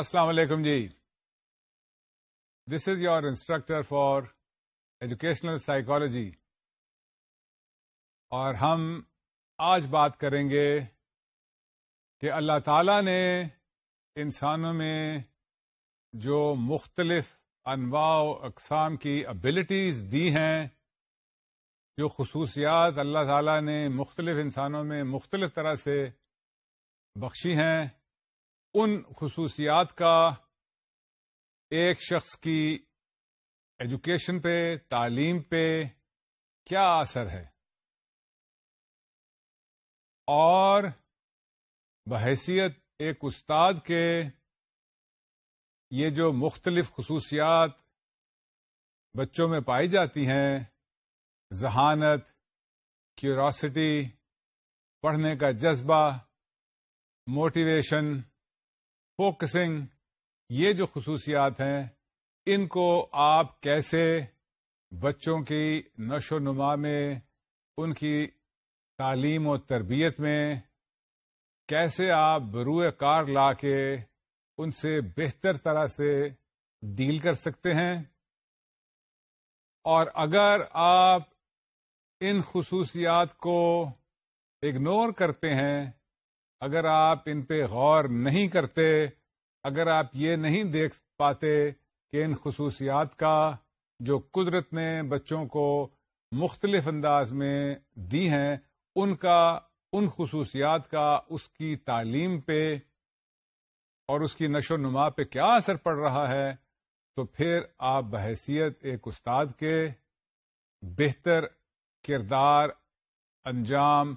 السلام علیکم جی this is your instructor for educational psychology اور ہم آج بات کریں گے کہ اللہ تعالی نے انسانوں میں جو مختلف انواع و اقسام کی ابلٹیز دی ہیں جو خصوصیات اللہ تعالی نے مختلف انسانوں میں مختلف طرح سے بخشی ہیں ان خصوصیات کا ایک شخص کی ایجوکیشن پہ تعلیم پہ کیا اثر ہے اور بحیثیت ایک استاد کے یہ جو مختلف خصوصیات بچوں میں پائی جاتی ہیں ذہانت کیوراسٹی پڑھنے کا جذبہ موٹیویشن فوکسنگ یہ جو خصوصیات ہیں ان کو آپ کیسے بچوں کی نشو و نما میں ان کی تعلیم و تربیت میں کیسے آپ بروئے کار لا کے ان سے بہتر طرح سے ڈیل کر سکتے ہیں اور اگر آپ ان خصوصیات کو اگنور کرتے ہیں اگر آپ ان پہ غور نہیں کرتے اگر آپ یہ نہیں دیکھ پاتے کہ ان خصوصیات کا جو قدرت نے بچوں کو مختلف انداز میں دی ہیں ان کا ان خصوصیات کا اس کی تعلیم پہ اور اس کی نشو و نما پہ کیا اثر پڑ رہا ہے تو پھر آپ بحیثیت ایک استاد کے بہتر کردار انجام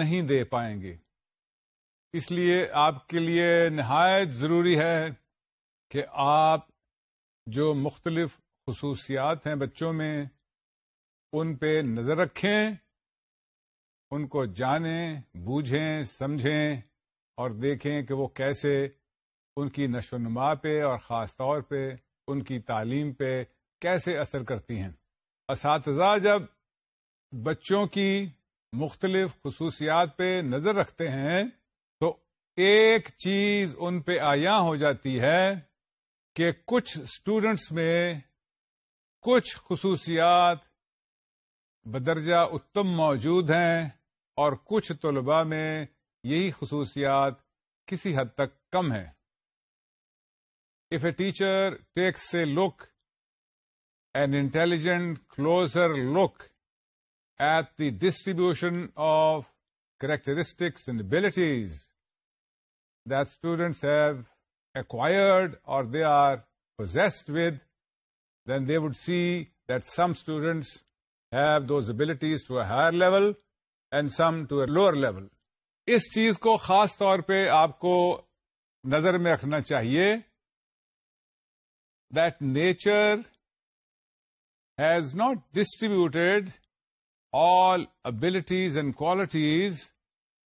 نہیں دے پائیں گے اس لیے آپ کے لیے نہایت ضروری ہے کہ آپ جو مختلف خصوصیات ہیں بچوں میں ان پہ نظر رکھیں ان کو جانیں بوجھیں سمجھیں اور دیکھیں کہ وہ کیسے ان کی نشو و نما پہ اور خاص طور پہ ان کی تعلیم پہ کیسے اثر کرتی ہیں اساتذہ جب بچوں کی مختلف خصوصیات پہ نظر رکھتے ہیں ایک چیز ان پہ آیا ہو جاتی ہے کہ کچھ اسٹوڈنٹس میں کچھ خصوصیات بدرجہ اتم موجود ہیں اور کچھ طلباء میں یہی خصوصیات کسی حد تک کم ہے if a teacher takes a look an intelligent closer look at the distribution of characteristics and abilities that have have acquired اور they are possessed with then they would see that some students have those abilities to a higher level and some to lower level اس چیز کو خاص طور پہ آپ کو نظر میں رکھنا چاہیے that nature has not distributed all abilities and qualities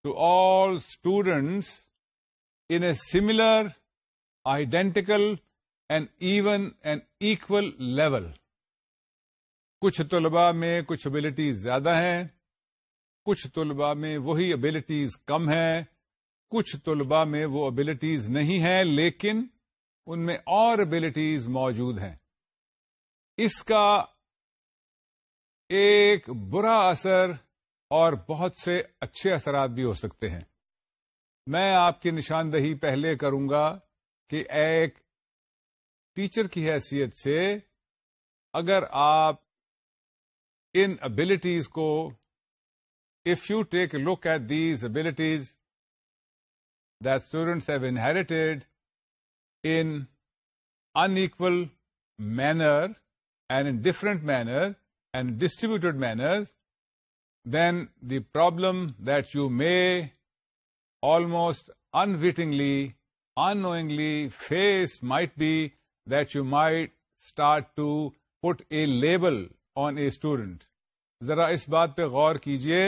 to all students in a similar, identical and even an equal level. کچھ طلباء میں کچھ ابلٹیز زیادہ ہیں کچھ طلباء میں وہی ابلیٹیز کم ہیں کچھ طلباء میں وہ ابلٹیز نہیں ہیں لیکن ان میں اور ابلٹیز موجود ہیں اس کا ایک برا اثر اور بہت سے اچھے اثرات بھی ہو سکتے ہیں میں آپ کی نشاندہی پہلے کروں گا کہ ایک ٹیچر کی حیثیت سے اگر آپ ان ابلٹیز کو if you take look at these abilities that students have inherited in unequal manner and in different manner and distributed manner then the problem that you may almost unwittingly unknowingly face might be that you might start to put a label on a student ذرا اس بات پہ غور کیجیے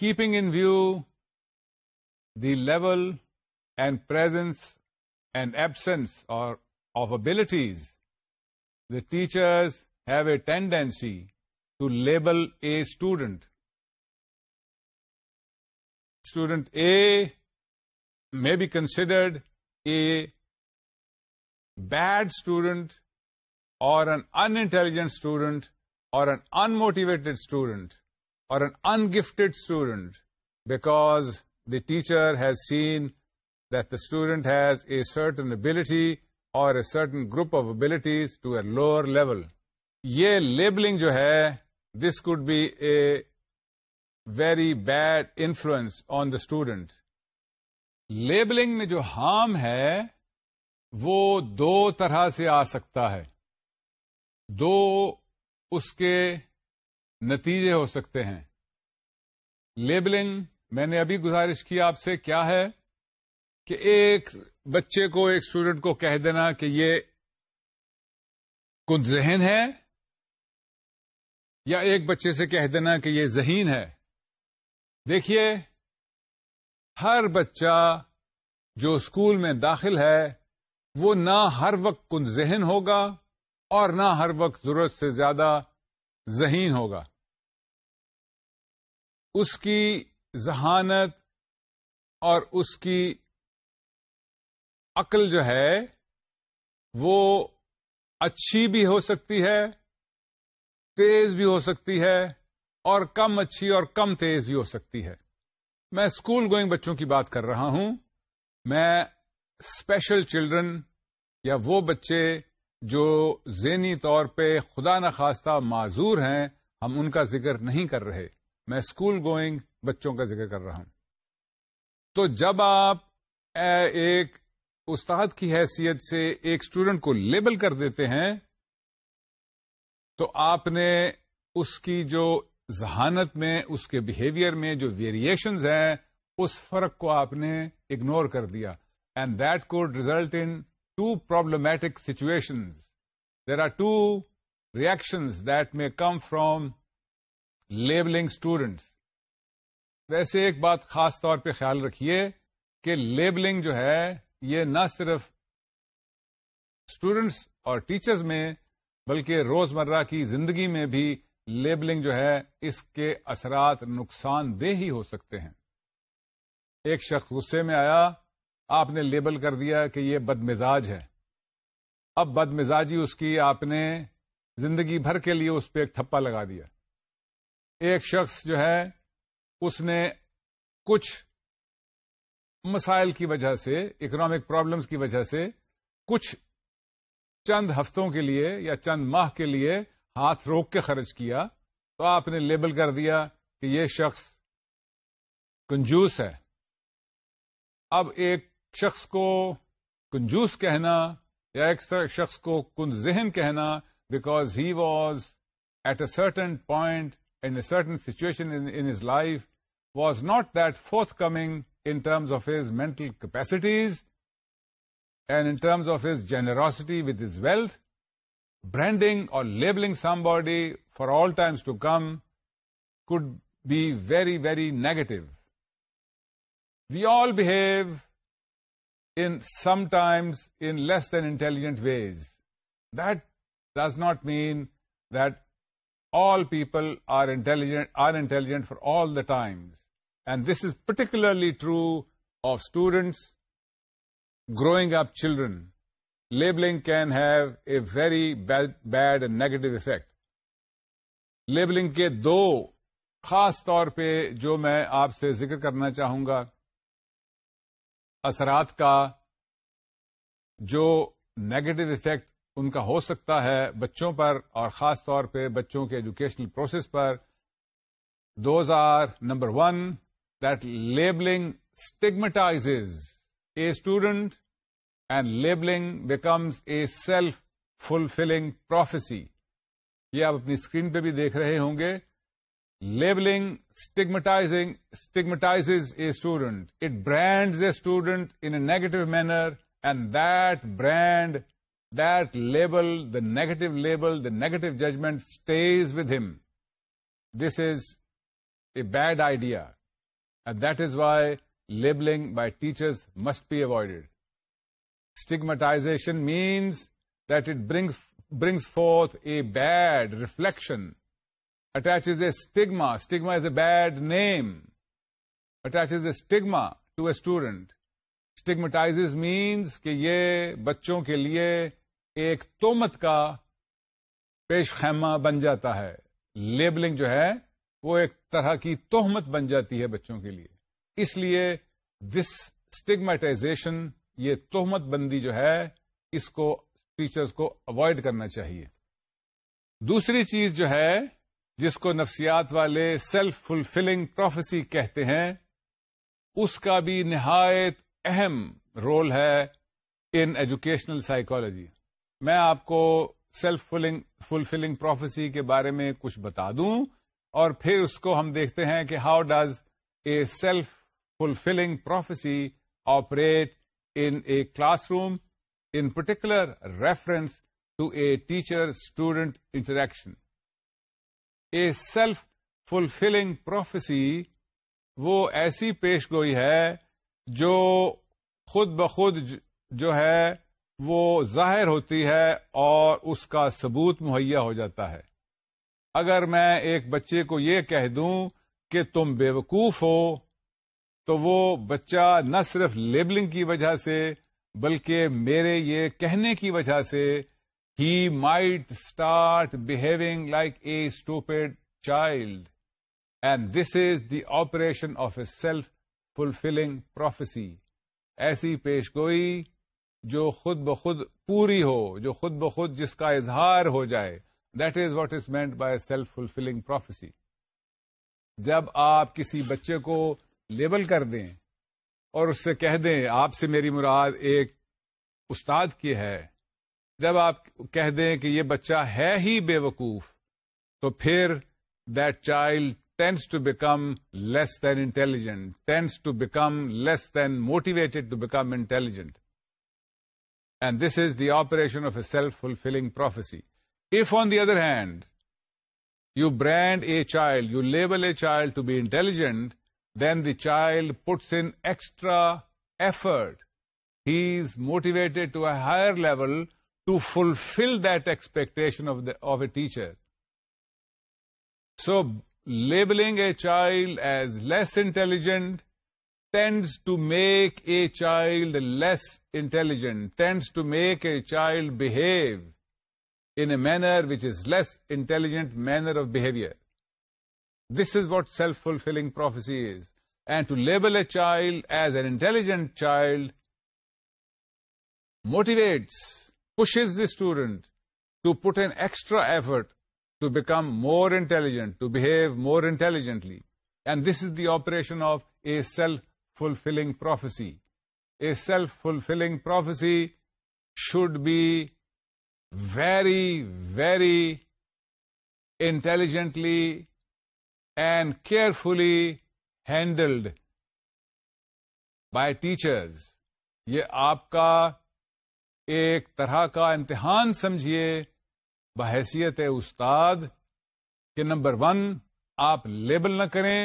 keeping in view the level and presence and absence اور of abilities the teachers have a tendency to label a student student a may be considered a bad student اور an intelligent student اور an unmotivated student اور an ungifted student because the teacher has seen that the student has a certain ability اور a certain group of abilities to a lower level یہ labeling جو ہے this could be a very bad influence on the student labelling میں جو harm ہے وہ دو طرح سے آ سکتا ہے دو اس کے نتیجے ہو سکتے ہیں لیبلنگ میں نے ابھی گزارش کی آپ سے کیا ہے کہ ایک بچے کو ایک اسٹوڈنٹ کو کہہ دینا کہ یہ کن ذہن ہے یا ایک بچے سے کہہ دینا کہ یہ ذہین ہے دیکھیے ہر بچہ جو اسکول میں داخل ہے وہ نہ ہر وقت کن ذہن ہوگا اور نہ ہر وقت ضرورت سے زیادہ ذہین ہوگا اس کی ذہانت اور اس کی عقل جو ہے وہ اچھی بھی ہو سکتی ہے تیز بھی ہو سکتی ہے اور کم اچھی اور کم تیز بھی ہو سکتی ہے میں اسکول گوئنگ بچوں کی بات کر رہا ہوں میں اسپیشل چلڈرن یا وہ بچے جو ذہنی طور پہ خدا نخواستہ معذور ہیں ہم ان کا ذکر نہیں کر رہے میں اسکول گوئنگ بچوں کا ذکر کر رہا ہوں تو جب آپ ایک استاد کی حیثیت سے ایک اسٹوڈنٹ کو لیبل کر دیتے ہیں تو آپ نے اس کی جو ذہانت میں اس کے بہیویئر میں جو ویریشنز ہیں اس فرق کو آپ نے اگنور کر دیا and that could result in to problematic situations there are two reactions that may come from labeling students ویسے ایک بات خاص طور پہ خیال رکھیے کہ لیبلنگ جو ہے یہ نہ صرف اسٹوڈنٹس اور ٹیچرز میں بلکہ روز مرہ کی زندگی میں بھی لیبلنگ جو ہے اس کے اثرات نقصان دہ ہی ہو سکتے ہیں ایک شخص غصے میں آیا آپ نے لیبل کر دیا کہ یہ بد مزاج ہے اب بد مزاجی اس کی آپ نے زندگی بھر کے لیے اس پہ ایک تھپا لگا دیا ایک شخص جو ہے اس نے کچھ مسائل کی وجہ سے اکنامک پرابلمز کی وجہ سے کچھ چند ہفتوں کے لیے یا چند ماہ کے لیے ہاتھ روک کے خرچ کیا تو آپ نے لیبل کر دیا کہ یہ شخص کنجوس ہے اب ایک شخص کو کنجوس کہنا یا ایک شخص کو کن ذہن کہنا because he was at a certain point and a certain situation in his life was not that forthcoming in terms of his mental capacities and in terms of his generosity with his wealth branding or labeling somebody for all times to come could be very, very negative. We all behave in sometimes in less than intelligent ways. That does not mean that all people are intelligent for all the times. And this is particularly true of students, growing up children. Labeling can have a very bad negative effect labeling کے دو خاص طور پہ جو میں آپ سے ذکر کرنا چاہوں گا اثرات کا جو نیگیٹو افیکٹ ان کا ہو سکتا ہے بچوں پر اور خاص طور پہ بچوں کے ایجوکیشنل پروسیس پر those are number one that labelling stigmatize a student and labeling becomes a self fulfilling prophecy یہ آپ اپنی اسکرین پہ بھی دیکھ رہے ہوں گے labeling stigmatize stigmatize a student it brands a student in a negative manner and that brand that label the negative label the negative judgment stays with him this is a bad idea and that is why labeling by teachers must be avoided stigmatization means that it brings forth a bad reflection attaches a stigma stigma is a bad name attaches a stigma to a student stigmatize means کہ یہ بچوں کے لیے ایک توہمت کا پیش خیمہ بن جاتا ہے لیبلنگ جو ہے وہ ایک طرح کی توہمت بن جاتی ہے بچوں کے لیے اس لیے دس اسٹیگماٹائزیشن یہ تہمت بندی جو ہے اس کو ٹیچرس کو اوائڈ کرنا چاہیے دوسری چیز جو ہے جس کو نفسیات والے سیلف فلفلنگ پروفیسی کہتے ہیں اس کا بھی نہایت اہم رول ہے ان ایجوکیشنل سائیکالوجی میں آپ کو سیلف فلفلنگ پروفیسی کے بارے میں کچھ بتا دوں اور پھر اس کو ہم دیکھتے ہیں کہ how does a self fulfilling prophecy operate in a classroom in particular reference to a teacher-student interaction. A self-fulfilling prophecy وہ ایسی پیش گوئی ہے جو خود بخود جو ہے وہ ظاہر ہوتی ہے اور اس کا ثبوت مہیا ہو جاتا ہے اگر میں ایک بچے کو یہ کہہ دوں کہ تم بے وقوف ہو تو وہ بچہ نہ صرف لیبلنگ کی وجہ سے بلکہ میرے یہ کہنے کی وجہ سے he might start behaving like a stupid child and this is the operation of a self fulfilling prophecy ایسی پیش گوئی جو خود بخود پوری ہو جو خود بخود جس کا اظہار ہو جائے that is what is meant by self fulfilling prophecy جب آپ کسی بچے کو لیبل کر دیں اور اس سے کہہ دیں آپ سے میری مراد ایک استاد کی ہے جب آپ کہہ دیں کہ یہ بچہ ہے ہی بے وقوف تو پھر that child tends to become less than intelligent tends to become less than motivated to become intelligent and this is the operation of a self fulfilling prophecy if on the other hand you brand a child you label a child to be intelligent then the child puts in extra effort. He is motivated to a higher level to fulfill that expectation of a teacher. So, labeling a child as less intelligent tends to make a child less intelligent, tends to make a child behave in a manner which is less intelligent manner of behavior. This is what self-fulfilling prophecy is. And to label a child as an intelligent child motivates, pushes the student to put in extra effort to become more intelligent, to behave more intelligently. And this is the operation of a self-fulfilling prophecy. A self-fulfilling prophecy should be very, very intelligently and carefully handled by teachers یہ آپ کا ایک طرح کا امتحان سمجھیے بحیثیت استاد کہ نمبر ون آپ لیبل نہ کریں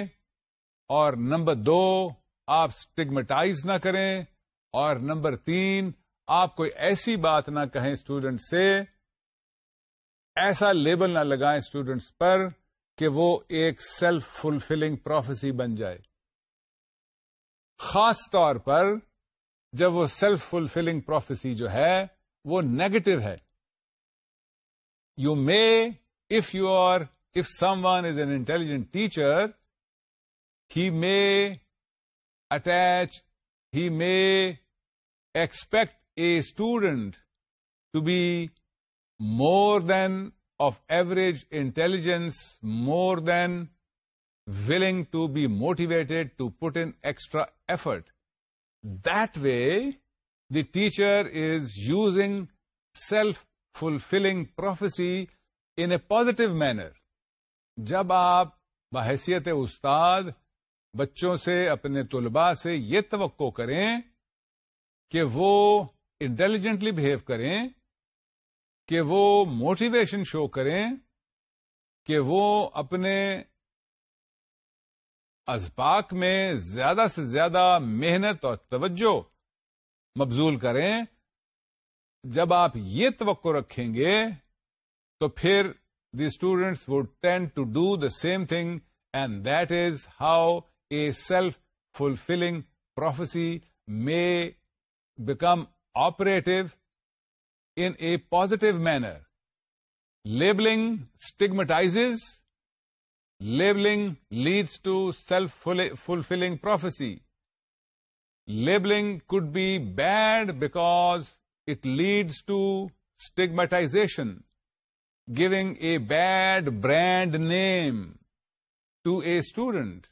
اور نمبر دو آپ اسٹگمیٹائز نہ کریں اور نمبر تین آپ کوئی ایسی بات نہ کہیں اسٹوڈینٹ سے ایسا لیبل نہ لگائیں اسٹوڈینٹس پر کہ وہ ایک سیلف فلفلنگ پروفیسی بن جائے خاص طور پر جب وہ سیلف فلفلنگ پروفیسی جو ہے وہ نیگیٹو ہے you may if you are if someone is an intelligent teacher he may attach he may expect a student to be more than of average intelligence more than willing to be motivated to put in extra effort that way the teacher is using self fulfilling prophecy in a positive manner جب آپ بحیثیت استاد بچوں سے اپنے طلباء سے یہ توقع کریں کہ وہ انٹیلیجنٹلی بہیو کریں کہ وہ موٹیویشن شو کریں کہ وہ اپنے اسباق میں زیادہ سے زیادہ محنت اور توجہ مبزول کریں جب آپ یہ توقع رکھیں گے تو پھر the students would tend to do the same thing and that is how a self fulfilling prophecy may become operative in a positive manner. Labeling stigmatizes. Labeling leads to self-fulfilling prophecy. Labeling could be bad because it leads to stigmatization, giving a bad brand name to a student.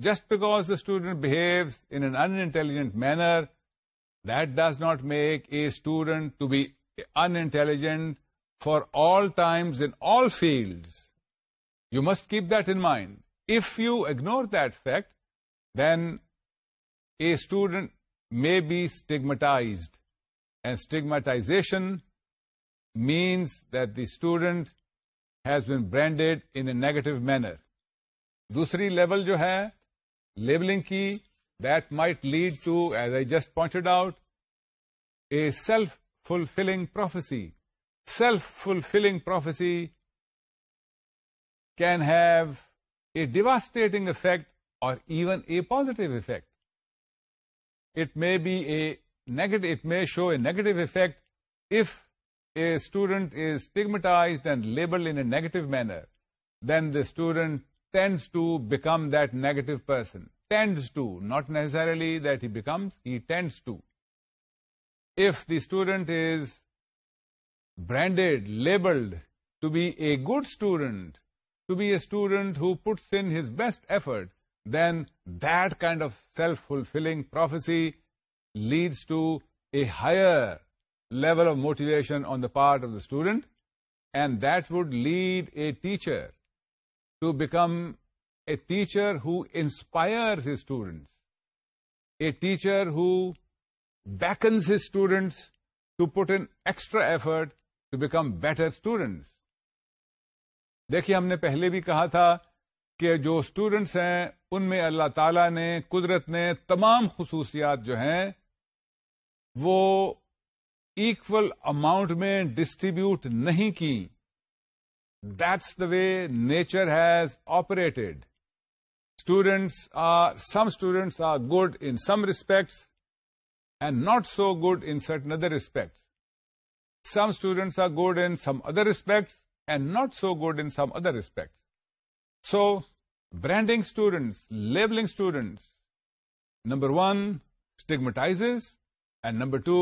Just because the student behaves in an unintelligent manner, that does not make a student to be intelligent for all times in all fields you must keep that in mind if you ignore that fact then a student may be stigmatized and stigmatization means that the student has been branded in a negative manner دوسری level جو ہے labeling کی that might lead to as I just pointed out a self fulfilling prophecy. Self-fulfilling prophecy can have a devastating effect or even a positive effect. It may show a negative effect if a student is stigmatized and labeled in a negative manner. Then the student tends to become that negative person. Tends to, not necessarily that he becomes, he tends to if the student is branded, labeled to be a good student, to be a student who puts in his best effort, then that kind of self-fulfilling prophecy leads to a higher level of motivation on the part of the student, and that would lead a teacher to become a teacher who inspires his students, a teacher who his students to put in extra effort to become better students دیکھیے ہم نے پہلے بھی کہا تھا کہ جو students ہیں ان میں اللہ تعالی نے قدرت نے تمام خصوصیات جو ہیں وہ ایکول اماؤنٹ میں ڈسٹریبیوٹ نہیں کی that's the way nature has operated students some students are good in some respects and not so good in سٹ other aspects some students are good in some other aspects and not so good in some other aspects so branding students labelling students number one stigmatise and number two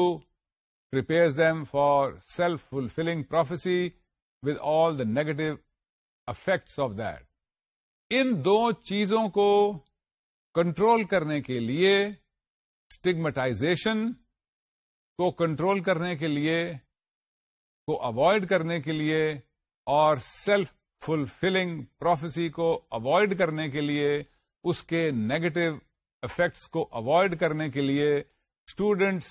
prepare them for self fulfilling prophecy with all the negative effects of that ان دو چیزوں کو control کرنے کے لیے اسٹگمٹائزیشن کو control کرنے کے لیے کو اوائڈ کرنے کے لیے اور سیلف فلفلنگ پروفیسی کو اوائڈ کرنے کے لیے اس کے نیگیٹو افیکٹس کو اوائڈ کرنے کے لیے students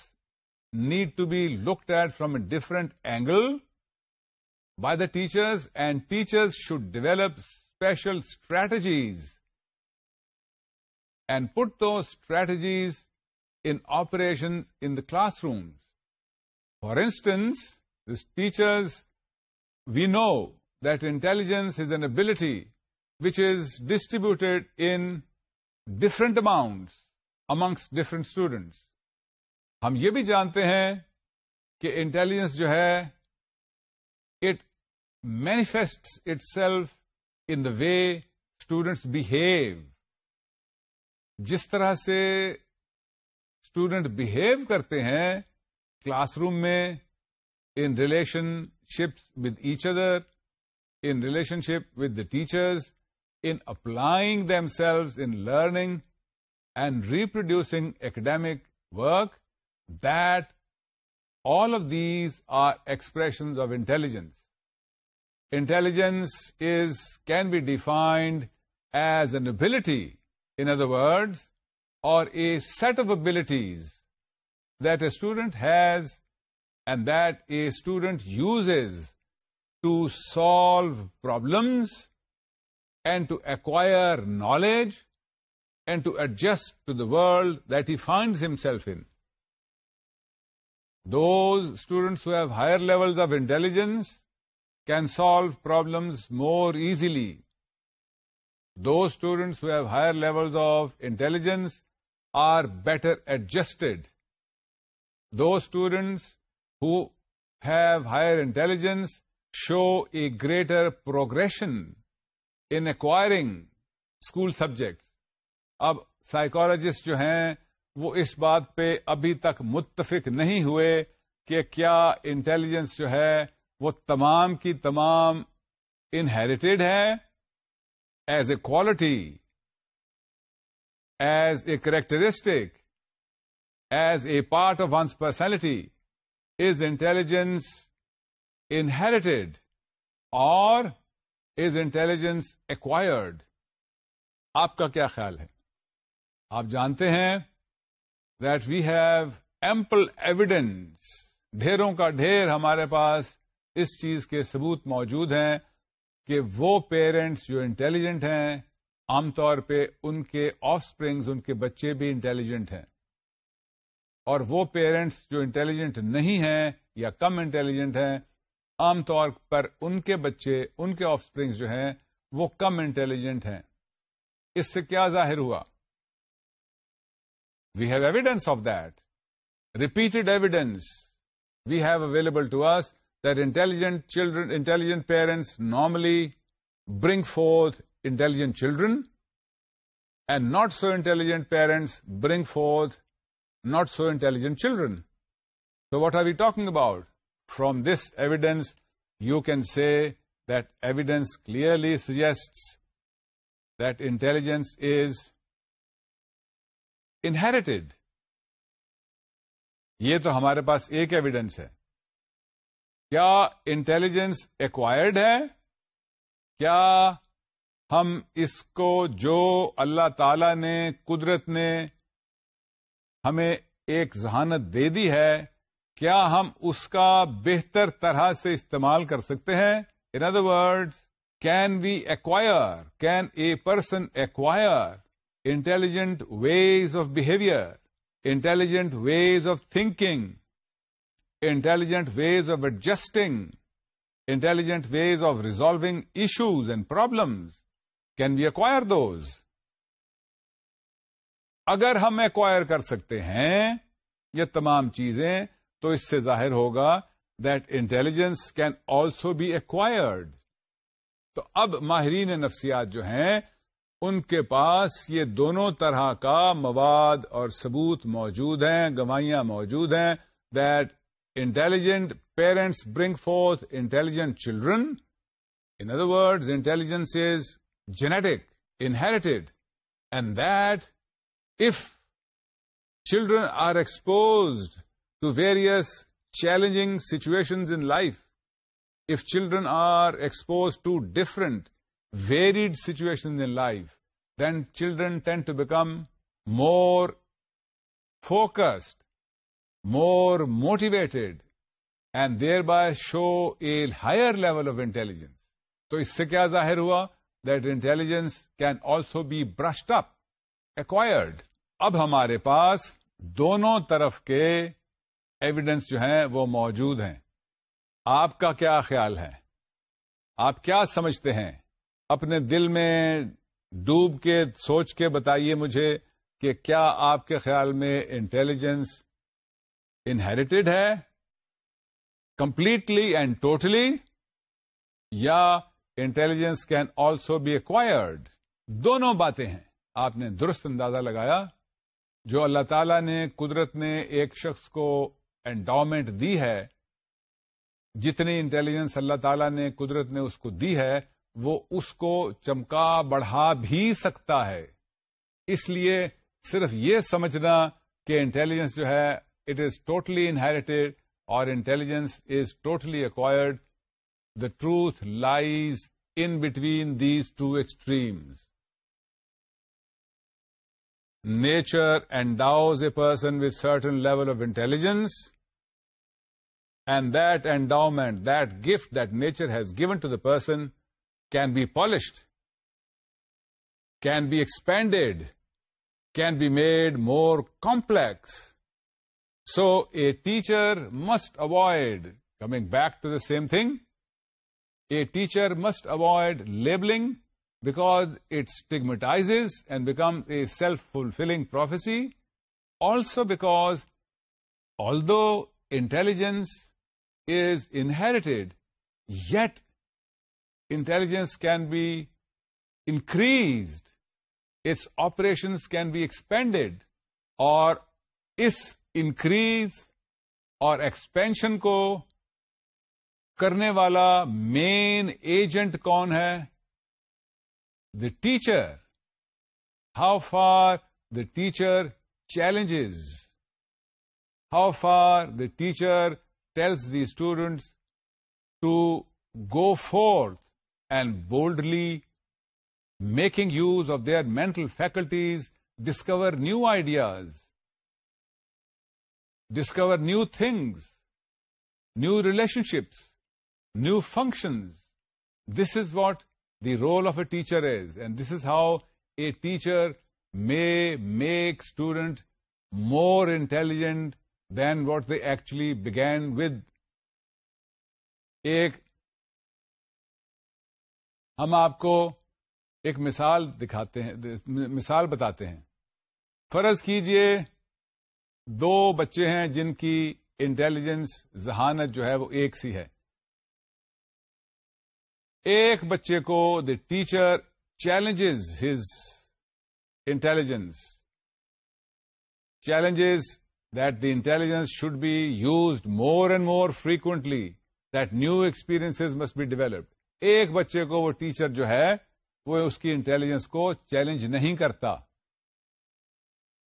need to be looked at from a different angle by the teachers and teachers should develop special strategies and put those strategies in operation in the classrooms. For instance, as teachers, we know that intelligence is an ability which is distributed in different amounts amongst different students. ہم یہ بھی جانتے ہیں کہ intelligence جو ہے it manifest itself in the way students behave جس طرح سے اسٹوڈینٹ بہیو کرتے ہیں کلاس روم میں in relationships with each other in relationship with the teachers in applying themselves in learning and reproducing academic work that all of these are expressions of intelligence intelligence is can be defined as an ability in other words or a set of abilities that a student has and that a student uses to solve problems and to acquire knowledge and to adjust to the world that he finds himself in. Those students who have higher levels of intelligence can solve problems more easily. Those students who have higher levels of intelligence are better adjusted those students who higher intelligence show a greater progression in acquiring school subjects. اب psychologist جو ہیں وہ اس بات پہ ابھی تک متفق نہیں ہوئے کہ کیا انٹیلیجنس جو ہے وہ تمام کی تمام انہیریٹیڈ ہے as a quality as a characteristic as a part of one's personality is intelligence inherited اور از انٹیلیجنس ایکوائرڈ آپ کا کیا خیال ہے آپ جانتے ہیں that we have ample evidence ڈیروں کا ڈھیر ہمارے پاس اس چیز کے سبوت موجود ہیں کہ وہ پیرنٹس جو انٹیلیجینٹ ہیں عام طور پہ ان کے آف اسپرنگز ان کے بچے بھی انٹیلیجنٹ ہیں اور وہ پیرنٹس جو انٹیلیجنٹ نہیں ہیں یا کم انٹیلیجنٹ ہیں عام طور پر ان کے بچے ان کے آف اسپرنگز جو ہیں وہ کم انٹیلیجنٹ ہیں اس سے کیا ظاہر ہوا we have evidence of that repeated evidence we have available to us that intelligent children intelligent parents normally bring forth intelligent children and not so intelligent parents bring forth not so intelligent children so what are we talking about from this evidence you can see that evidence clearly suggest that intelligence is inherited یہ تو ہمارے پاس ایک evidence ہے کیا intelligence acquired ہے کیا ہم اس کو جو اللہ تعالی نے قدرت نے ہمیں ایک ذہانت دے دی ہے کیا ہم اس کا بہتر طرح سے استعمال کر سکتے ہیں in other word can we acquire can a person acquire intelligent ways of behaviour intelligent ways of thinking intelligent ways of adjusting intelligent ways of resolving issues and problems can we acquire those اگر ہم acquire کر سکتے ہیں یہ تمام چیزیں تو اس سے ظاہر ہوگا that intelligence can also be acquired تو اب ماہرین نفسیات جو ہیں ان کے پاس یہ دونوں طرح کا مواد اور ثبوت موجود ہیں گواہیاں موجود ہیں that intelligent parents bring forth intelligent children in other words intelligence is genetic inherited and that if children are exposed to various challenge situations in life if children are expose to different varied situations in life then children tend to become more focused more motivated and thereby show an higher level of intelligence تو اس سے کیا ظاہر ہوا that intelligence can also be brushed up acquired اب ہمارے پاس دونوں طرف کے ایویڈینس جو ہیں وہ موجود ہیں آپ کا کیا خیال ہے آپ کیا سمجھتے ہیں اپنے دل میں ڈوب کے سوچ کے بتائیے مجھے کہ کیا آپ کے خیال میں انٹیلیجنس انہیریٹیڈ ہے کمپلیٹلی اینڈ ٹوٹلی یا intelligence can also be acquired دونوں باتیں ہیں آپ نے درست اندازہ لگایا جو اللہ تعالیٰ نے قدرت نے ایک شخص کو انڈاومنٹ دی ہے جتنی انٹیلیجنس اللہ تعالیٰ نے قدرت نے اس کو دی ہے وہ اس کو چمکا بڑھا بھی سکتا ہے اس لیے صرف یہ سمجھنا کہ انٹیلیجنس جو ہے اٹ از ٹوٹلی انہیریٹیڈ اور intelligence is totally acquired The truth lies in between these two extremes. Nature endows a person with certain level of intelligence, and that endowment, that gift that nature has given to the person can be polished, can be expanded, can be made more complex. So a teacher must avoid coming back to the same thing a teacher must avoid labelling because it stigmatise and becomes a self fulfilling prophecy also because although intelligence is inherited yet intelligence can be increased its operations can be expanded اور اس increase اور expansion کو کرنے والا main agent کون ہے the teacher how far the teacher challenges how far the teacher tells the students to go forth and boldly making use of their mental faculties discover new ideas discover new things new relationships new functions. This is what the role of a teacher is and this is how a teacher may make student more intelligent than what they actually began with. ایک ہم آپ کو ایک مثال دکھاتے ہیں مثال بتاتے ہیں فرض کیجئے دو بچے ہیں جن کی انٹیلیجنس ذہانت جو ہے وہ ایک سی ہے ایک بچے کو the teacher challenges his intelligence challenges that the intelligence should be used more and more frequently that new experience must be developed ایک بچے کو وہ ٹیچر جو ہے وہ اس کی انٹیلیجنس کو چیلنج نہیں کرتا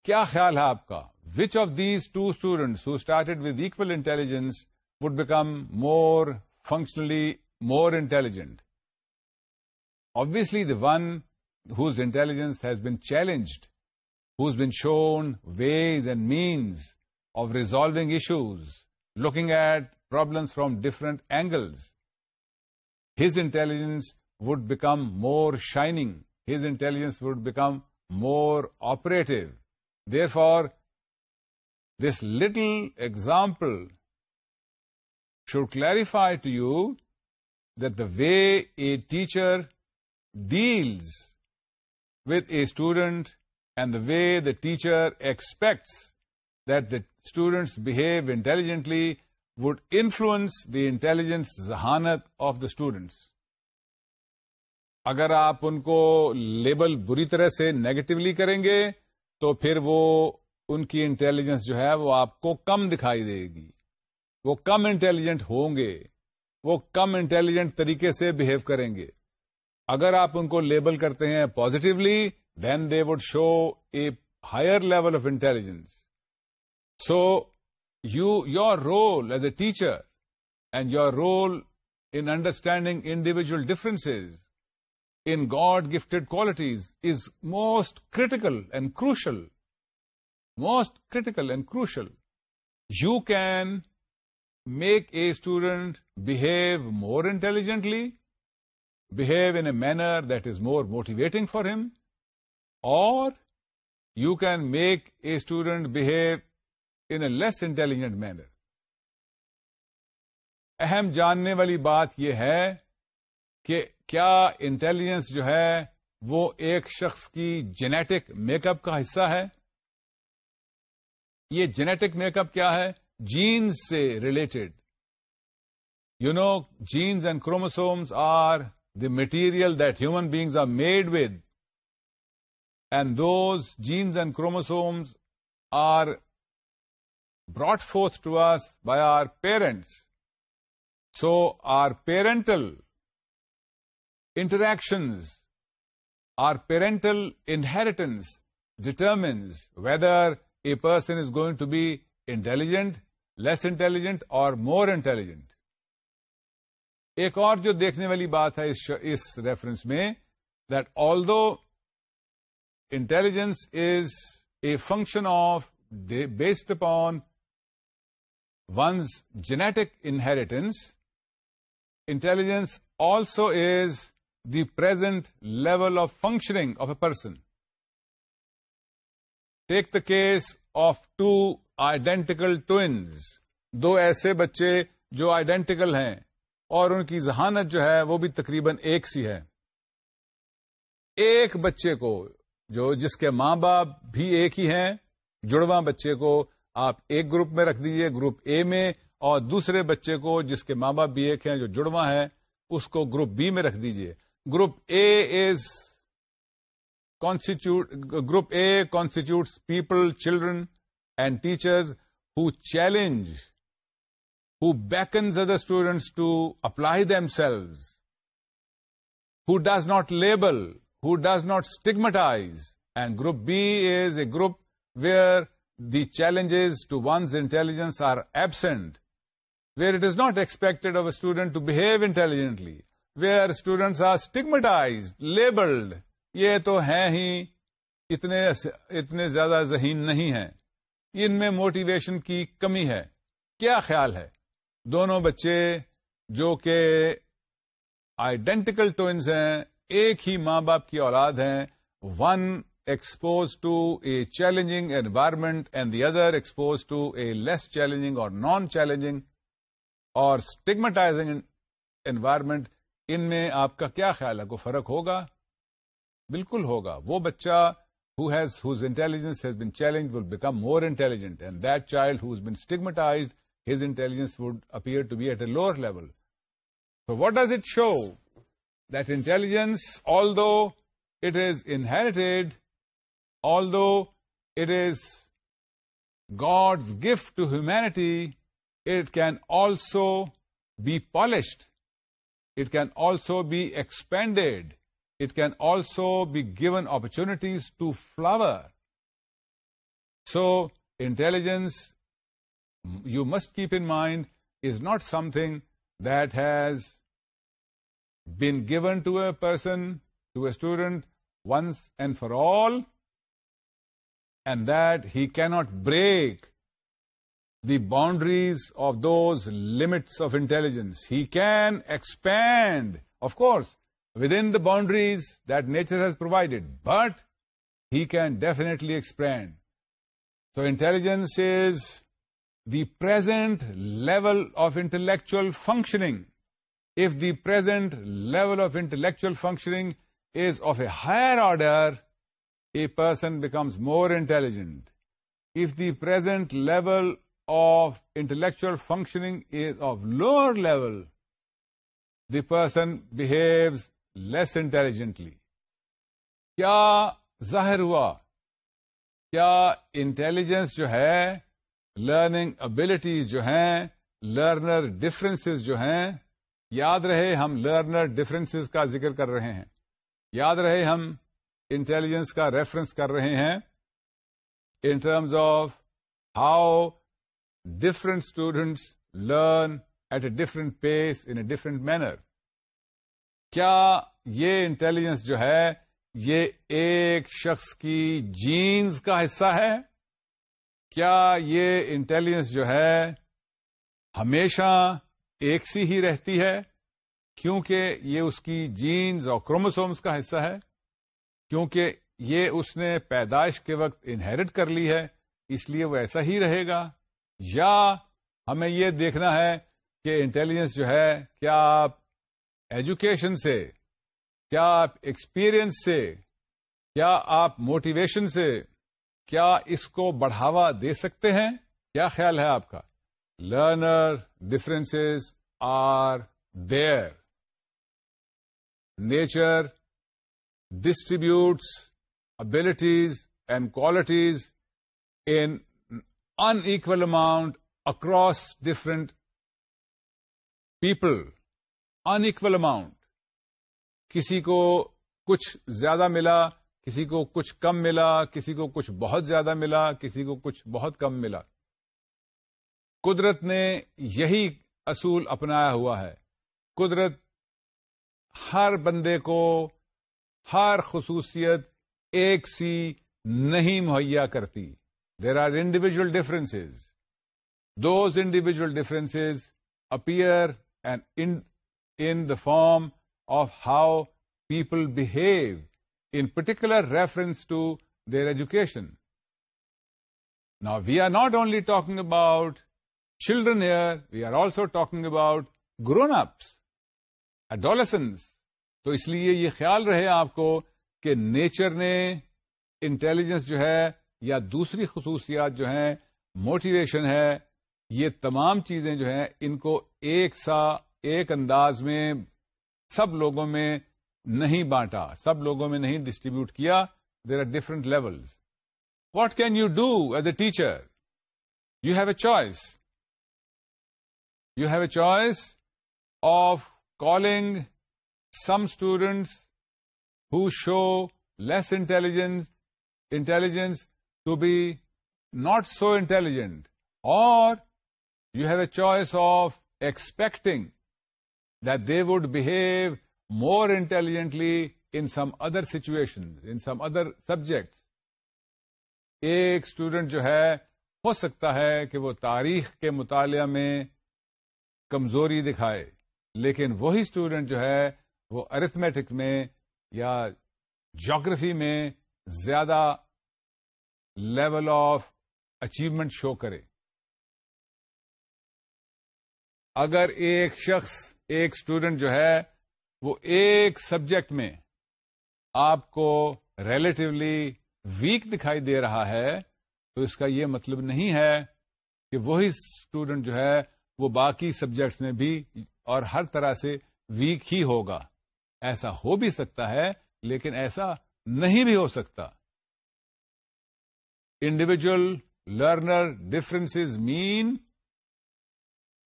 کیا خیال ہے آپ کا which of these two students who started with equal intelligence would become more functionally more intelligent Obviously, the one whose intelligence has been challenged, who's been shown ways and means of resolving issues, looking at problems from different angles, his intelligence would become more shining. His intelligence would become more operative. Therefore, this little example should clarify to you that the way a teacher deals a a student and way the teacher expects that the students behave intelligently would influence the intelligence ذہانت of the students. اگر آپ ان کو label بری طرح سے negatively کریں گے تو پھر وہ ان کی انٹیلیجنس جو ہے وہ آپ کو کم دکھائی دے گی وہ کم انٹیلیجنٹ ہوں گے وہ کم انٹیلیجنٹ طریقے سے بہیو کریں گے اگر آپ ان کو لیبل کرتے ہیں positively then they would show a higher level of intelligence so you your role as a teacher and your role in understanding individual difference in God gifted qualities is most critical and crucial most critical and crucial you can make a student behave more intelligently behave in a manner that is more motivating for him or you can make a student behave in a less intelligent manner. اہم جاننے والی بات یہ ہے کہ کیا intelligence جو ہے وہ ایک شخص کی جینیٹک میک اپ کا حصہ ہے یہ جینیٹک میک اپ کیا ہے جینز سے related you know genes and chromosomes are the material that human beings are made with, and those genes and chromosomes are brought forth to us by our parents. So our parental interactions, our parental inheritance determines whether a person is going to be intelligent, less intelligent, or more intelligent. ایک اور جو دیکھنے والی بات ہے اس reference میں that although intelligence is a function of based upon one's genetic inheritance intelligence also is the present level of functioning of a person take the case of two identical twins دو ایسے بچے جو identical ہیں اور ان کی ذہانت جو ہے وہ بھی تقریباً ایک سی ہے ایک بچے کو جو جس کے ماں باپ بھی ایک ہی ہیں جڑواں بچے کو آپ ایک گروپ میں رکھ دیجئے گروپ اے میں اور دوسرے بچے کو جس کے ماں باپ بھی ایک ہیں جو جڑواں ہے اس کو گروپ بی میں رکھ دیجئے group A is constitute group A constitutes people children and teachers challenge who beckons other students to apply themselves, who does not label, who does not stigmatize. And group B is a group where the challenges to one's intelligence are absent, where it is not expected of a student to behave intelligently, where students are stigmatized, labeled. یہ تو ہیں ہی اتنے, اتنے زیادہ ذہین نہیں ہیں ان میں موٹیویشن کی کمی ہے کیا خیال ہے دونوں بچے جو کہ آئیڈینٹیکل ٹوئنس ہیں ایک ہی ماں باپ کی اولاد ہیں one expose to a challenging environment and the other expose to a less challenging or non challenging or stigmatizing environment ان میں آپ کا کیا خیال ہے کو فرق ہوگا بالکل ہوگا وہ بچہ who whose intelligence has been challenged will become more intelligent and that child who has been stigmatized his intelligence would appear to be at a lower level. So what does it show? That intelligence, although it is inherited, although it is God's gift to humanity, it can also be polished. It can also be expanded. It can also be given opportunities to flower. So, intelligence you must keep in mind is not something that has been given to a person, to a student, once and for all, and that he cannot break the boundaries of those limits of intelligence. He can expand, of course, within the boundaries that nature has provided, but he can definitely expand. So intelligence is the present level of intellectual functioning if the present level of intellectual functioning is of a higher order a person becomes more intelligent if the present level of intellectual functioning is of lower level the person behaves less intelligently کیا ظاہر ہوا کیا intelligence جو ہے learning abilities جو ہیں learner difference جو ہیں یاد رہے ہم لرنر ڈفرینس کا ذکر کر رہے ہیں یاد رہے ہم انٹیلیجنس کا ریفرنس کر رہے ہیں in terms of how different students learn at a different pace in a different manner کیا یہ انٹیلیجنس جو ہے یہ ایک شخص کی جینز کا حصہ ہے کیا یہ انٹیلیجنس جو ہے ہمیشہ ایک سی ہی رہتی ہے کیونکہ یہ اس کی جینز اور کروموسومس کا حصہ ہے کیونکہ یہ اس نے پیدائش کے وقت انہیرٹ کر لی ہے اس لیے وہ ایسا ہی رہے گا یا ہمیں یہ دیکھنا ہے کہ انٹیلیجنس جو ہے کیا آپ ایجوکیشن سے کیا آپ ایکسپیرئنس سے کیا آپ موٹیویشن سے کیا اس کو بڑھاوا دے سکتے ہیں کیا خیال ہے آپ کا learner difference are there nature distributes abilities and qualities in انکول amount across different people انکول amount کسی کو کچھ زیادہ ملا کسی کو کچھ کم ملا کسی کو کچھ بہت زیادہ ملا کسی کو کچھ بہت کم ملا قدرت نے یہی اصول اپنایا ہوا ہے قدرت ہر بندے کو ہر خصوصیت ایک سی نہیں مہیا کرتی there are individual difference those individual difference appear and in the form of how people behave reference to their education. Now, we are not only talking about children here, we are also talking about grown-ups, adolescents. تو اس لیے یہ خیال رہے آپ کو کہ nature نے انٹیلیجنس جو ہے یا دوسری خصوصیات جو ہیں موٹیویشن ہے یہ تمام چیزیں جو ہیں ان کو ایک سا ایک انداز میں سب لوگوں میں نہیں بانٹا سب لوگوں میں نہیں ڈسٹریبیوٹ کیا there are different level what can you do as a teacher you have a choice you have a choice of calling some students who show less intelligence intelligence to be not so intelligent or you have a choice of expecting that they would behave more intelligently in some other situation in some other subject ایک student جو ہے ہو سکتا ہے کہ وہ تاریخ کے مطالعہ میں کمزوری دکھائے لیکن وہی اسٹوڈینٹ جو ہے وہ ارتھمیٹک میں یا جاگرفی میں زیادہ لیول آف اچیومنٹ شو کرے اگر ایک شخص ایک اسٹوڈینٹ جو ہے وہ ایک سبجیکٹ میں آپ کو ریلیٹولی ویک دکھائی دے رہا ہے تو اس کا یہ مطلب نہیں ہے کہ وہی اسٹوڈنٹ جو ہے وہ باقی سبجیکٹس میں بھی اور ہر طرح سے ویک ہی ہوگا ایسا ہو بھی سکتا ہے لیکن ایسا نہیں بھی ہو سکتا individual learner difference mean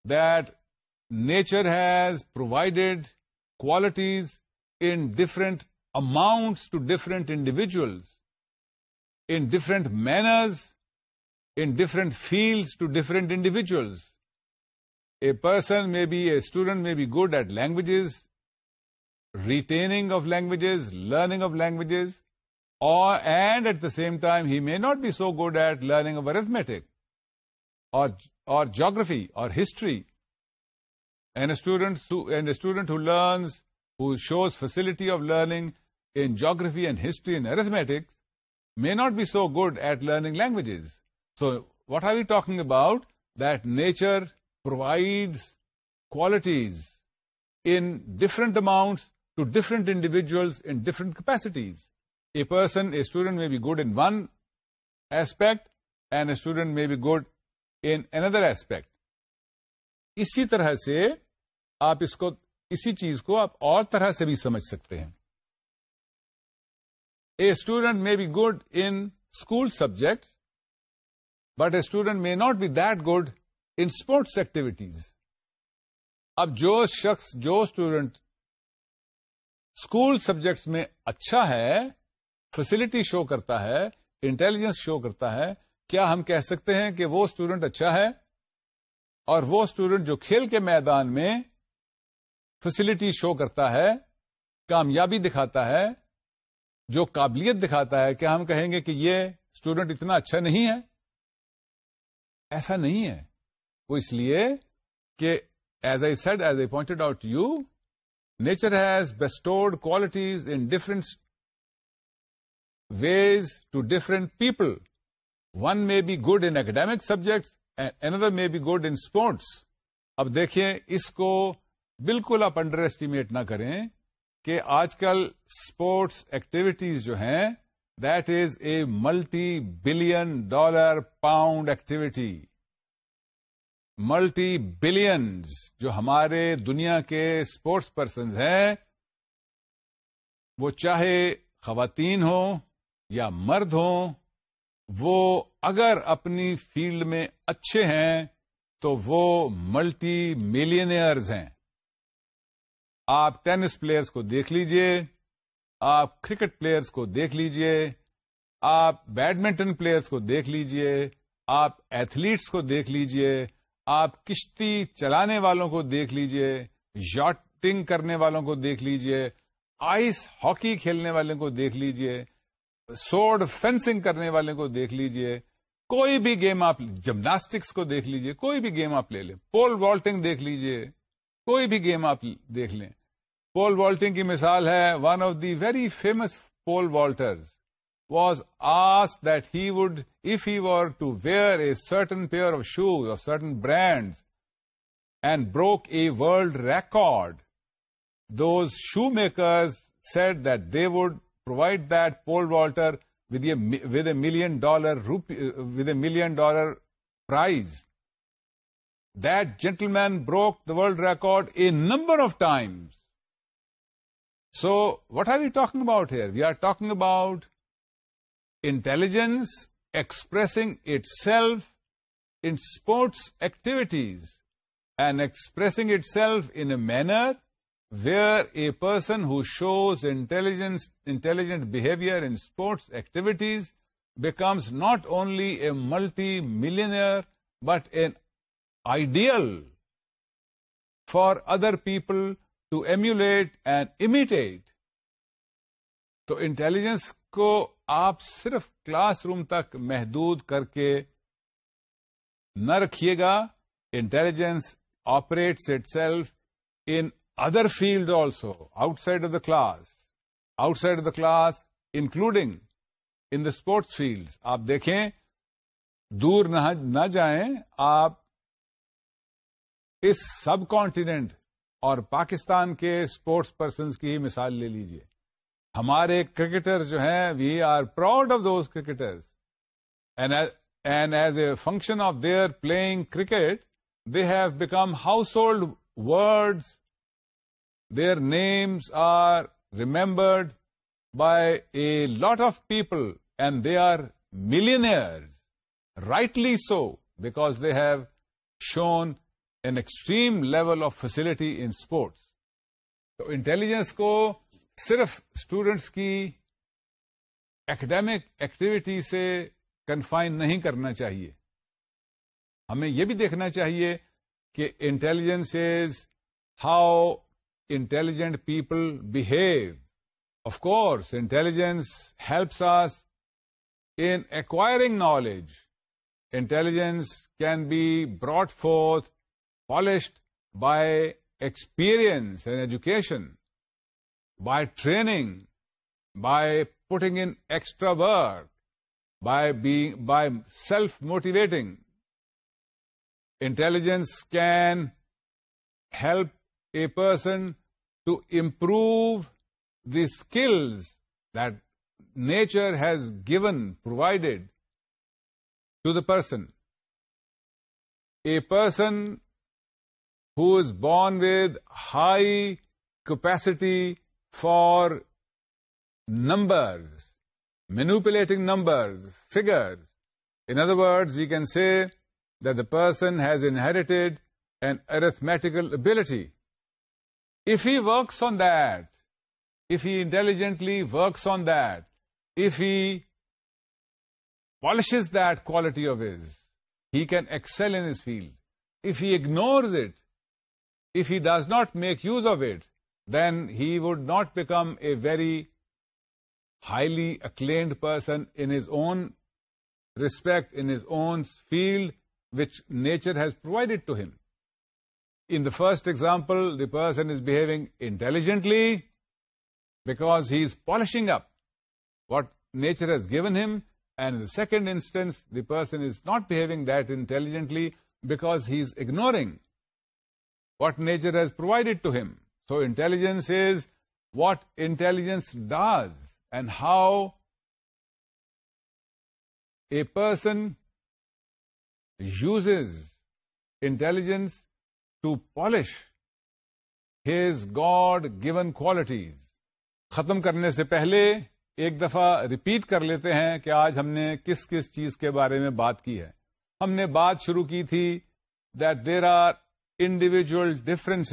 that nature has provided qualities in different amounts to different individuals, in different manners, in different fields to different individuals. A person may be, a student may be good at languages, retaining of languages, learning of languages, and at the same time he may not be so good at learning of arithmetic, or geography, or history, and a student who learns, who shows facility of learning in geography and history and arithmetic, may not be so good at learning languages. So what are we talking about? That nature provides qualities in different amounts to different individuals in different capacities. A student may be good in one aspect, and a student may be good in another aspect. इसी तरह से آپ اس کو اسی چیز کو آپ اور طرح سے بھی سمجھ سکتے ہیں a student may be good in school subjects but a student may not be that good in sports activities اب جو شخص جو اسٹوڈنٹ اسکول سبجیکٹس میں اچھا ہے فیسلٹی شو کرتا ہے انٹیلیجنس شو کرتا ہے کیا ہم کہہ سکتے ہیں کہ وہ اسٹوڈنٹ اچھا ہے اور وہ اسٹوڈنٹ جو کھیل کے میدان میں فیسلٹی شو کرتا ہے کامیابی دکھاتا ہے جو قابلیت دکھاتا ہے کہ ہم کہیں گے کہ یہ اسٹوڈنٹ اتنا اچھا نہیں ہے ایسا نہیں ہے وہ اس لیے کہ as I said as I pointed out you nature has bestowed qualities in different ways to different people one may be good in academic subject and another may be good in sports اب دیکھیں اس کو بالکل آپ under estimate نہ کریں کہ آج کل اسپورٹس ایکٹیویٹیز جو ہیں that is a multi billion dollar pound activity multi billions جو ہمارے دنیا کے اسپورٹس پرسنز ہیں وہ چاہے خواتین ہوں یا مرد ہوں وہ اگر اپنی فیلڈ میں اچھے ہیں تو وہ ملٹی ملینئرز ہیں آپ ٹینس پلیئرس کو دیکھ لیجئے آپ کرکٹ پلیئرس کو دیکھ لیجئے آپ بیڈمنٹن پلیئرس کو دیکھ لیجئے آپ ایتھلیٹس کو دیکھ لیجئے آپ کشتی چلانے والوں کو دیکھ لیجئے یاٹنگ کرنے والوں کو دیکھ لیجئے آئس ہاکی کھیلنے والوں کو دیکھ لیجئے سوڈ فینسنگ کرنے والے کو دیکھ لیجئے کوئی بھی گیم آپ جمناسٹکس کو دیکھ لیجئے کوئی بھی گیم آپ لے لیں پول والٹنگ دیکھ لیجئے کوئی بھی گیم آپ دیکھ لیں پول والٹنگ کی مثال ہے one of the very famous pole vaulters was as that he would he were to wear a certain pair of shoes or certain brands and broke a world record those shoe makers said they would provide that pole vaulter with a million dollar rupee with a million dollar prize that gentleman broke the world record a number of times So, what are we talking about here? We are talking about intelligence expressing itself in sports activities and expressing itself in a manner where a person who shows intelligent behavior in sports activities becomes not only a multi-millionaire, but an ideal for other people to emulate and imitate تو intelligence کو آپ صرف classroom تک محدود کر کے نہ رکھیے گا intelligence operates itself in other field also outside of the class outside of the class including in the sports field آپ دیکھیں دور نہ نہ جائیں آپ اس سب کانٹینٹ اور پاکستان کے اسپورٹس پرسنس کی ہی مثال لے لیجئے ہمارے کرکٹر جو ہیں we are proud of those cricketer and as a function of their playing cricket they have become household words their names are remembered by a lot of people and they are millionaires rightly so because they have shown an extreme level of facility in sports تو intelligence کو صرف students کی academic activity سے confine نہیں کرنا چاہیے ہمیں یہ بھی دیکھنا چاہیے کہ intelligence is how intelligent people behave of course intelligence helps us in acquiring knowledge intelligence can be brought forth polished by experience and education, by training, by putting in extra work, by self-motivating. Intelligence can help a person to improve the skills that nature has given, provided to the person. A person who is born with high capacity for numbers, manipulating numbers, figures. In other words, we can say that the person has inherited an arithmetical ability. If he works on that, if he intelligently works on that, if he polishes that quality of his, he can excel in his field. If he ignores it, if he does not make use of it, then he would not become a very highly acclaimed person in his own respect, in his own field, which nature has provided to him. In the first example, the person is behaving intelligently because he is polishing up what nature has given him, and in the second instance, the person is not behaving that intelligently because he is ignoring what nature has provided Tim so intelligence is what intelligence does and how a person uses intelligence to polish his God given qualities ختم کرنے سے پہلے ایک دفعہ repeat کر لیتے ہیں کہ آج ہم نے کس کس چیز کے بارے میں بات کی ہے ہم نے بات شروع کی تھی دیکھ are individual difference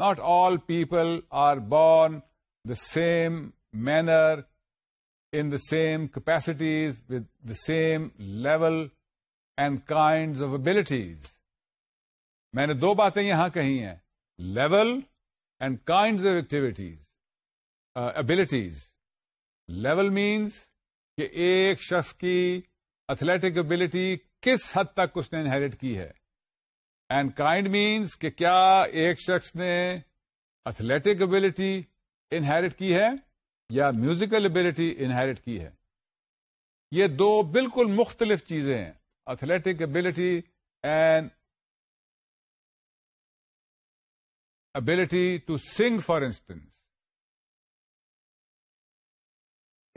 not all people are born the same manner in the same capacities with the same level and kinds of abilities میں نے دو باتیں یہاں کہی ہیں level and kinds of activities abilities level means کہ ایک شخص کی اتلیٹک ابلٹی کس حد تک اس نے انہیریٹ کی ہے اینڈ کائنڈ مینس کہ کیا ایک شخص نے اتھلیٹک ابلٹی انہیرٹ کی ہے یا میوزیکل ابلٹی انہیریٹ کی ہے یہ دو بالکل مختلف چیزیں ہیں athletic ability and ability to sing for instance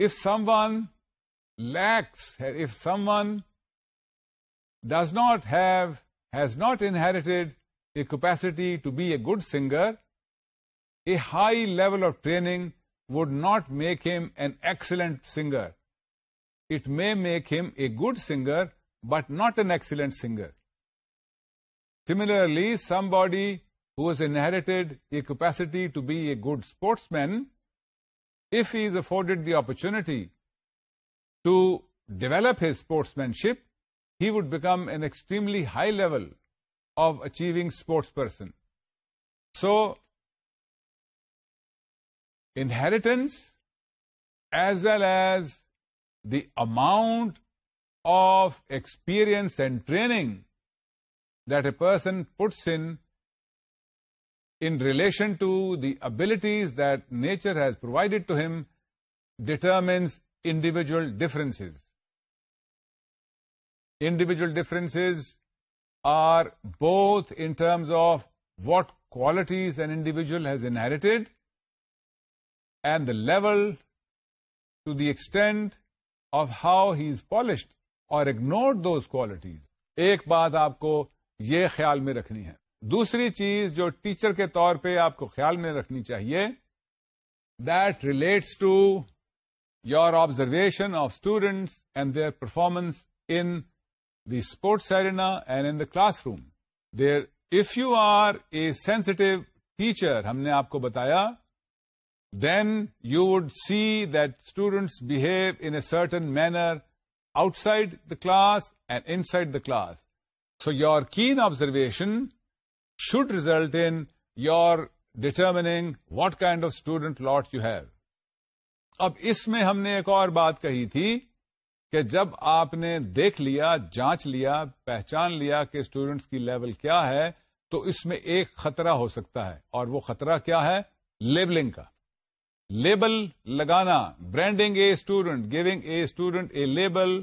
if someone leaks someone someone does not have has not inherited a capacity to be a good singer, a high level of training would not make him an excellent singer. It may make him a good singer, but not an excellent singer. Similarly, somebody who has inherited a capacity to be a good sportsman, if he is afforded the opportunity to develop his sportsmanship, he would become an extremely high level of achieving sportsperson. So, inheritance as well as the amount of experience and training that a person puts in relation to the abilities that nature has provided to him, determines individual differences. Individual differences are both in terms of what qualities an individual has inherited and the level to the extent of how he is polished or ignored those qualities ایک بات آپ کو یہ خیال میں رکھنی ہے دوسری چیز جو ٹیچر کے طور پہ آپ کو خیال میں رکھنی چاہیے that relates to your observation of students and their performance in sports arena and in the classroom there if you are a sensitive teacher ہم نے آپ کو بتایا then you would see this behave in a certain manner outside the class and inside the class so your keen observation should result in your determining what kind of student lot you have اب اس میں ہم نے ایک اور بات کہی تھی کہ جب آپ نے دیکھ لیا جانچ لیا پہچان لیا کہ اسٹوڈینٹس کی لیول کیا ہے تو اس میں ایک خطرہ ہو سکتا ہے اور وہ خطرہ کیا ہے لیبلنگ کا لیبل لگانا branding a student giving a student a label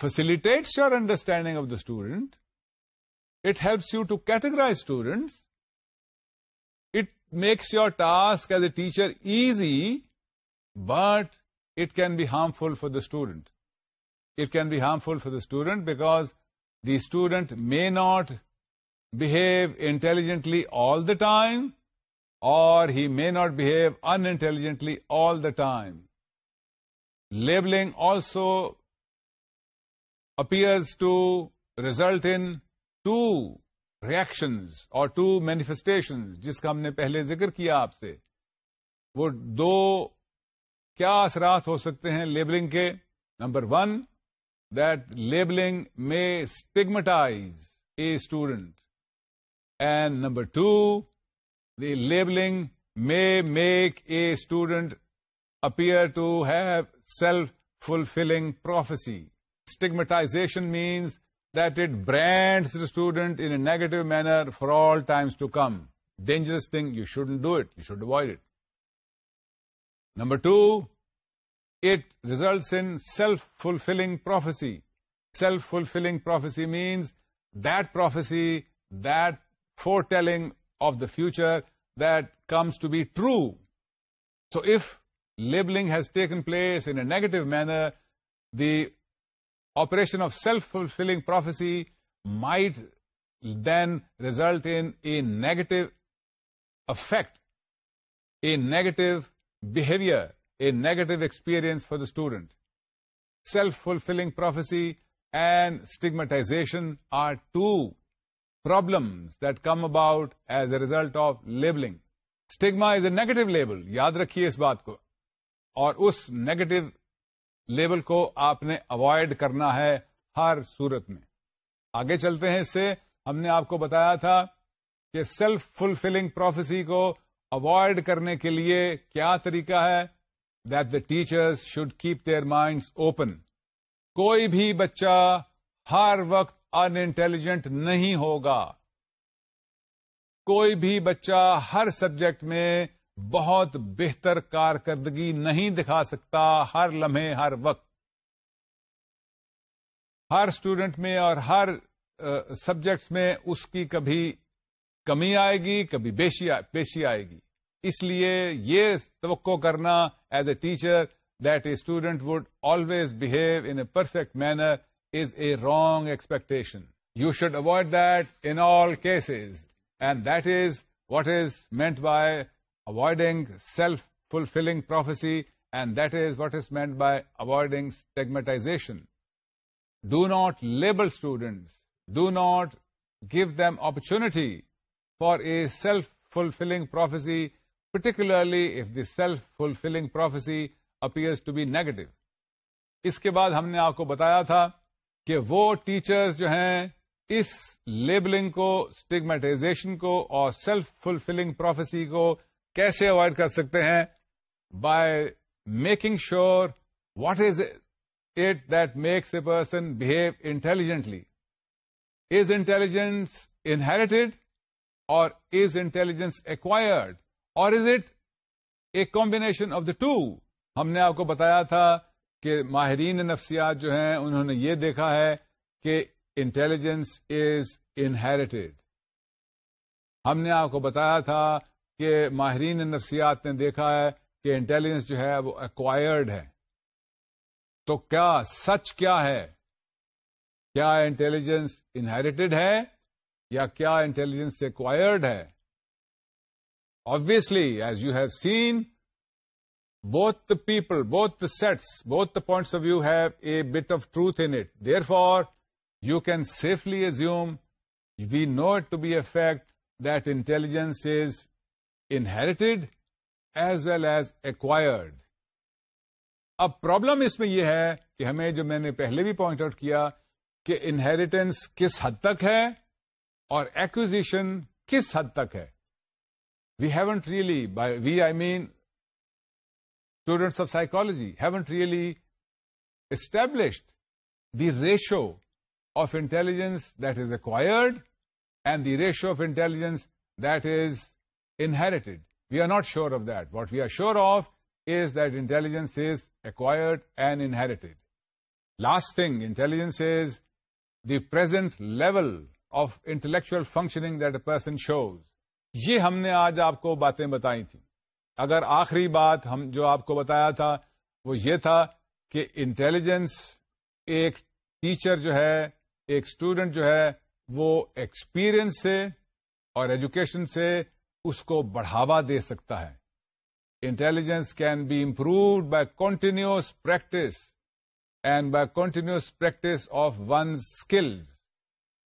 facilitates your understanding of the student it helps you to categorise students it makes your task as a teacher easy but it can be harmful for the student it can be harmful for the student because the student may not behave intelligently all the time اور he may not behave intelligently all the time labelling also appears to result in two reactions اور two manifestation جس کا ہم نے پہلے ذکر کیا آپ سے وہ دو کیا اثرات ہو سکتے ہیں لیبلنگ کے number one that labelling may stigmatise a student and number two the labelling دیبلگ make a student appear to have self fulfilling prophecy stigmatisation means that it brands the student in negative manner for all times to come dangerous thing you should do it you should avoid it Number two, it results in self-fulfilling prophecy. Self-fulfilling prophecy means that prophecy, that foretelling of the future that comes to be true. So if labeling has taken place in a negative manner, the operation of self-fulfilling prophecy might then result in a negative effect, a negative behaviour a negative experience for the student self fulfilling prophecy and stigmatisation are two problem that come about as a result of labelling stigma is a negative level یاد رکھیے اس بات کو اور اس negative level کو آپ نے اوائڈ کرنا ہے ہر سورت میں آگے چلتے ہیں اس سے ہم نے آپ کو بتایا تھا کہ سیلف فلفلنگ پروفیسی کو اوائڈ کرنے کے لیے کیا طریقہ ہے that the teachers should keep their minds open کوئی بھی بچہ ہر وقت ان انٹیلیجنٹ نہیں ہوگا کوئی بھی بچہ ہر سبجیکٹ میں بہت بہتر کارکردگی نہیں دکھا سکتا ہر لمحے ہر وقت ہر اسٹوڈنٹ میں اور ہر سبجیکٹس میں اس کی کبھی کمی آئے گی کبھی پیشی آئے گی اس لیے یہ توقع کرنا as a teacher that a student would always behave in a perfect manner is a wrong expectation you should avoid that in all cases and that is what is meant by avoiding self fulfilling prophecy and that is what is meant by avoiding stigmatisation do not label students do not give them opportunity for a self-fulfilling prophecy, particularly if the self-fulfilling prophecy appears to be negative. اس کے بعد ہم نے آپ کو بتایا تھا کہ وہ ٹیچرز جو ہیں اس لیبلنگ کو اسٹیگمیٹائزیشن کو اور سیلف فلفلنگ پروفیسی کو کیسے اوائڈ کر سکتے ہیں by making sure what is it that makes a person behave intelligently is intelligence inherited is intelligence acquired اور is it a combination of the two ہم نے آپ کو بتایا تھا کہ ماہرین نفسیات جو ہیں انہوں نے یہ دیکھا ہے کہ انٹیلیجنس از انہیریٹیڈ ہم نے آپ کو بتایا تھا کہ ماہرین نفسیات نے دیکھا ہے کہ انٹیلیجنس جو ہے وہ ایکوائرڈ ہے تو کیا سچ کیا ہے کیا انٹیلیجنس انہیریٹیڈ ہے یا کیا انٹیلیجنس ایکوائرڈ ہے obviously as you have seen both the people both the sets both the points of view have a bit of truth in it therefore you can safely assume we know it to be a fact that intelligence is inherited as well as acquired اب problem اس میں یہ ہے کہ ہمیں جو میں نے پہلے بھی پوائنٹ آؤٹ کیا کہ انہیریٹینس کس حد تک ہے اور ایکوزیشن کس حد تک ہے we haven't really by we I mean students of psychology haven't really established the ratio of intelligence that is acquired and the ratio of intelligence that is inherited we are not sure of that what we are sure of is that intelligence is acquired and inherited last thing intelligence is the present level of intellectual functioning that a person shows یہ ہم نے آج آپ کو باتیں بتائی تھیں اگر آخری بات ہم جو آپ کو بتایا تھا وہ یہ تھا کہ انٹیلیجنس ایک ٹیچر جو ہے ایک اسٹوڈنٹ جو ہے وہ ایکسپیرئنس سے اور ایجوکیشن سے اس کو بڑھاوا دے سکتا ہے intelligence can be improved by continuous practice and by continuous practice of one skills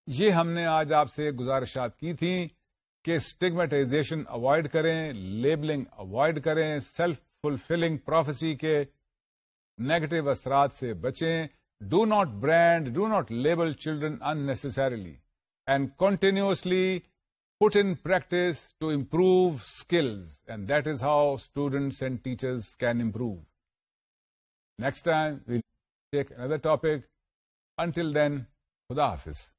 یہ ہم نے آج آپ سے گزارشات کی تھیں کہ اسٹگمیٹائزیشن اوائڈ کریں لیبلنگ اوائڈ کریں سیلف فلفلنگ پروفیسی کے نیگیٹو اثرات سے بچیں do not brand do not label children انسریلی and continuously put in practice to improve skills and that is how students and teachers can improve next time we'll take another topic until then خدا حافظ